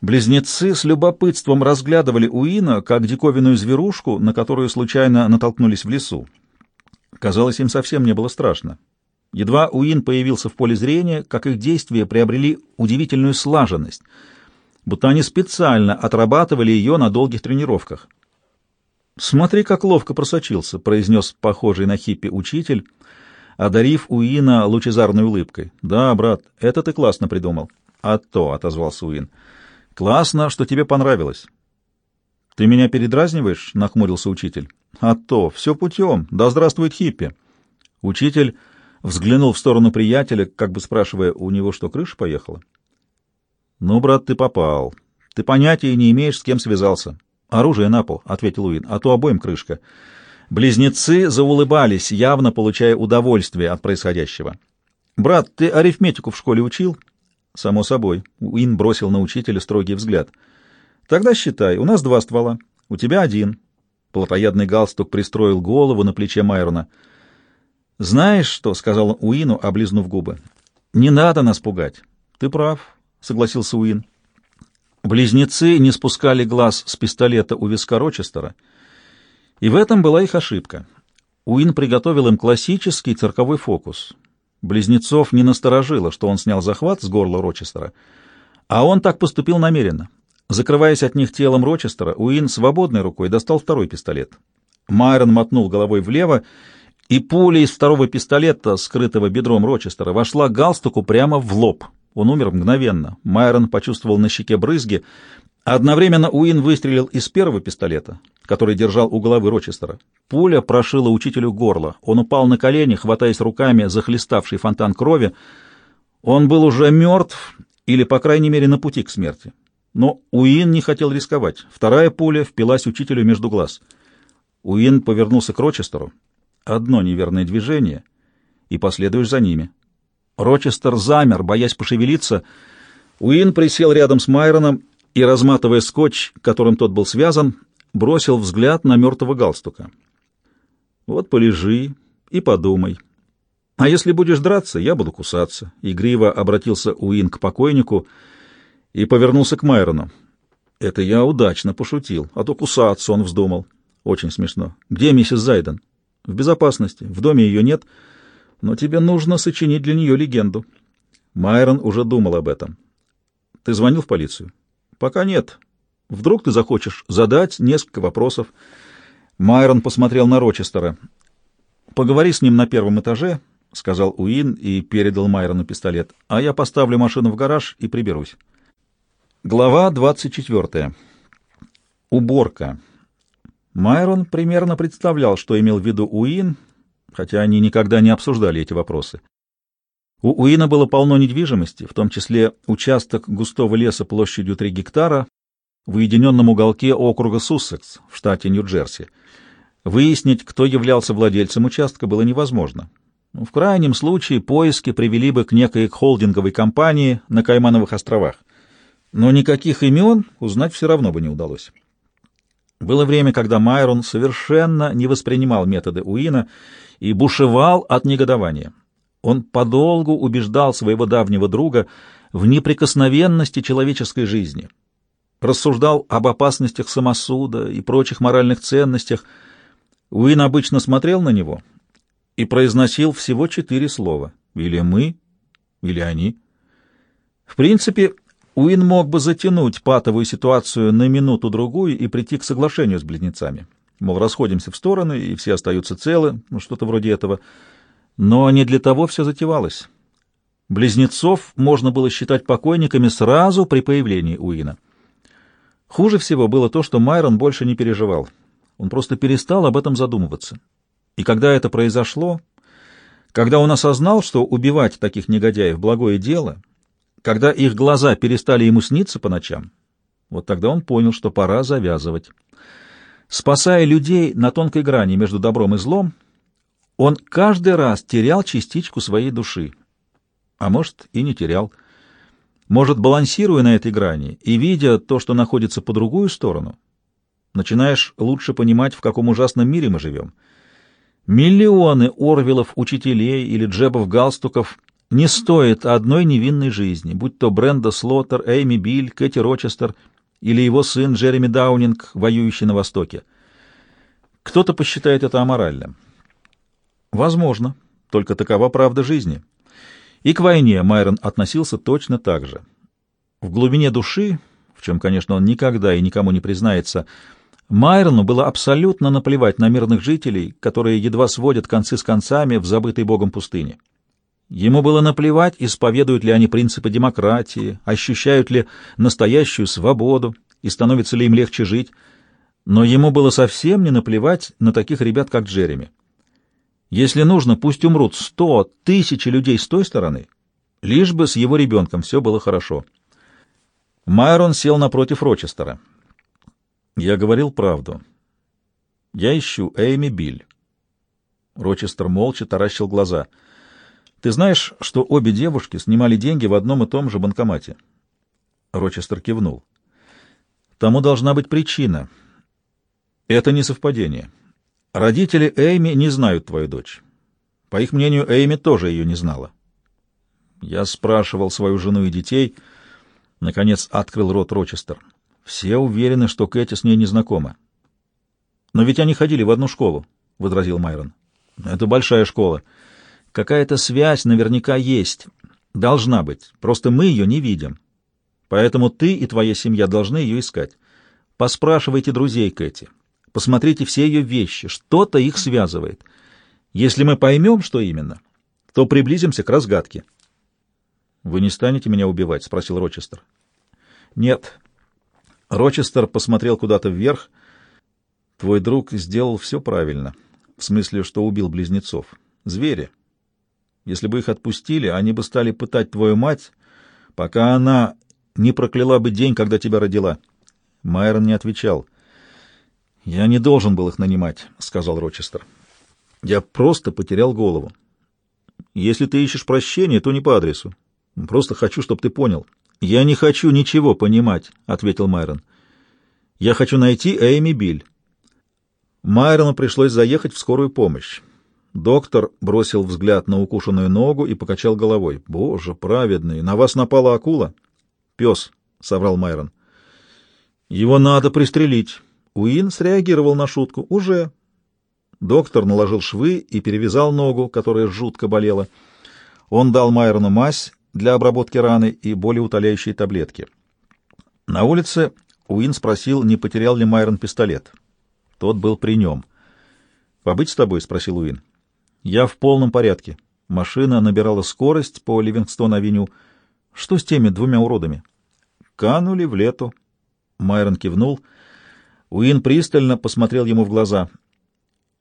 Близнецы с любопытством разглядывали Уина как диковинную зверушку, на которую случайно натолкнулись в лесу. Казалось, им совсем не было страшно. Едва Уин появился в поле зрения, как их действия приобрели удивительную слаженность, будто они специально отрабатывали ее на долгих тренировках. «Смотри, как ловко просочился», — произнес похожий на хиппи учитель, одарив Уина лучезарной улыбкой. «Да, брат, это ты классно придумал». «А то», — отозвался Уин. «Классно, что тебе понравилось». «Ты меня передразниваешь?» — нахмурился учитель. «А то, все путем. Да здравствует хиппи». Учитель взглянул в сторону приятеля, как бы спрашивая, у него что, крыша поехала? «Ну, брат, ты попал. Ты понятия не имеешь, с кем связался». «Оружие на пол», — ответил Уин, — «а то обоим крышка». Близнецы заулыбались, явно получая удовольствие от происходящего. «Брат, ты арифметику в школе учил?» «Само собой». Уин бросил на учителя строгий взгляд. «Тогда считай, у нас два ствола, у тебя один». Плотоядный галстук пристроил голову на плече Майрона. «Знаешь что?» — сказал Уину, облизнув губы. «Не надо нас пугать». «Ты прав», — согласился Уин. Близнецы не спускали глаз с пистолета у виска Рочестера, и в этом была их ошибка. Уин приготовил им классический цирковой фокус. Близнецов не насторожило, что он снял захват с горла Рочестера, а он так поступил намеренно. Закрываясь от них телом Рочестера, Уин свободной рукой достал второй пистолет. Майрон мотнул головой влево, и пуля из второго пистолета, скрытого бедром Рочестера, вошла галстуку прямо в лоб — он умер мгновенно. Майрон почувствовал на щеке брызги. Одновременно Уин выстрелил из первого пистолета, который держал у головы Рочестера. Пуля прошила учителю горло. Он упал на колени, хватаясь руками за хлеставший фонтан крови. Он был уже мертв или, по крайней мере, на пути к смерти. Но Уин не хотел рисковать. Вторая пуля впилась учителю между глаз. Уин повернулся к Рочестеру. Одно неверное движение, и последуешь за ними. Рочестер замер, боясь пошевелиться. Уин присел рядом с Майроном и, разматывая скотч, которым тот был связан, бросил взгляд на мертвого галстука. «Вот полежи и подумай. А если будешь драться, я буду кусаться». Игриво обратился Уин к покойнику и повернулся к Майрону. «Это я удачно пошутил, а то кусаться он вздумал. Очень смешно. Где миссис Зайден?» «В безопасности. В доме ее нет» но тебе нужно сочинить для нее легенду. Майрон уже думал об этом. Ты звонил в полицию? Пока нет. Вдруг ты захочешь задать несколько вопросов. Майрон посмотрел на Рочестера. Поговори с ним на первом этаже, — сказал Уин и передал Майрону пистолет, — а я поставлю машину в гараж и приберусь. Глава двадцать четвертая. Уборка. Майрон примерно представлял, что имел в виду Уин, хотя они никогда не обсуждали эти вопросы. У Уина было полно недвижимости, в том числе участок густого леса площадью 3 гектара в уединенном уголке округа Суссекс в штате Нью-Джерси. Выяснить, кто являлся владельцем участка, было невозможно. В крайнем случае поиски привели бы к некой холдинговой компании на Каймановых островах. Но никаких имен узнать все равно бы не удалось. Было время, когда Майрон совершенно не воспринимал методы Уина и бушевал от негодования. Он подолгу убеждал своего давнего друга в неприкосновенности человеческой жизни, рассуждал об опасностях самосуда и прочих моральных ценностях. Уин обычно смотрел на него и произносил всего четыре слова «или мы», или «они». В принципе, Уин мог бы затянуть патовую ситуацию на минуту-другую и прийти к соглашению с близнецами мол, расходимся в стороны, и все остаются целы, ну, что-то вроде этого. Но не для того все затевалось. Близнецов можно было считать покойниками сразу при появлении Уина. Хуже всего было то, что Майрон больше не переживал. Он просто перестал об этом задумываться. И когда это произошло, когда он осознал, что убивать таких негодяев — благое дело, когда их глаза перестали ему сниться по ночам, вот тогда он понял, что пора завязывать. Спасая людей на тонкой грани между добром и злом, он каждый раз терял частичку своей души. А может, и не терял. Может, балансируя на этой грани и видя то, что находится по другую сторону, начинаешь лучше понимать, в каком ужасном мире мы живем. Миллионы Орвелов, учителей или джебов галстуков не стоит одной невинной жизни, будь то Бренда Слоттер, Эйми Биль, Кэти Рочестер или его сын Джереми Даунинг, воюющий на Востоке. Кто-то посчитает это аморальным. Возможно, только такова правда жизни. И к войне Майрон относился точно так же. В глубине души, в чем, конечно, он никогда и никому не признается, Майрону было абсолютно наплевать на мирных жителей, которые едва сводят концы с концами в забытой богом пустыне. Ему было наплевать, исповедуют ли они принципы демократии, ощущают ли настоящую свободу и становится ли им легче жить, но ему было совсем не наплевать на таких ребят, как Джереми. Если нужно, пусть умрут сто, тысячи людей с той стороны, лишь бы с его ребенком все было хорошо. Майрон сел напротив Рочестера. Я говорил правду. Я ищу Эйми Биль. Рочестер молча таращил глаза. Ты знаешь, что обе девушки снимали деньги в одном и том же банкомате? Рочестер кивнул. Тому должна быть причина. Это не совпадение. Родители Эйми не знают твою дочь. По их мнению, Эйми тоже ее не знала. Я спрашивал свою жену и детей. Наконец открыл рот Рочестер. Все уверены, что Кэти с ней не знакома. Но ведь они ходили в одну школу, — возразил Майрон. Это большая школа. Какая-то связь наверняка есть. Должна быть. Просто мы ее не видим. Поэтому ты и твоя семья должны ее искать. Поспрашивайте друзей Кэти. Посмотрите все ее вещи, что-то их связывает. Если мы поймем, что именно, то приблизимся к разгадке. — Вы не станете меня убивать? — спросил Рочестер. — Нет. Рочестер посмотрел куда-то вверх. — Твой друг сделал все правильно. В смысле, что убил близнецов. Звери. Если бы их отпустили, они бы стали пытать твою мать, пока она не прокляла бы день, когда тебя родила. Майрон не отвечал. — «Я не должен был их нанимать», — сказал Рочестер. «Я просто потерял голову. Если ты ищешь прощения, то не по адресу. Просто хочу, чтобы ты понял». «Я не хочу ничего понимать», — ответил Майрон. «Я хочу найти Эйми Биль». Майрону пришлось заехать в скорую помощь. Доктор бросил взгляд на укушенную ногу и покачал головой. «Боже, праведный, на вас напала акула?» «Пес», — соврал Майрон. «Его надо пристрелить». Уин среагировал на шутку. «Уже». Доктор наложил швы и перевязал ногу, которая жутко болела. Он дал Майрону мазь для обработки раны и болеутоляющие таблетки. На улице Уин спросил, не потерял ли Майрон пистолет. Тот был при нем. «Побыть с тобой?» — спросил Уин. «Я в полном порядке». Машина набирала скорость по Ливингстон-авеню. «Что с теми двумя уродами?» «Канули в лету». Майрон кивнул — Уин пристально посмотрел ему в глаза.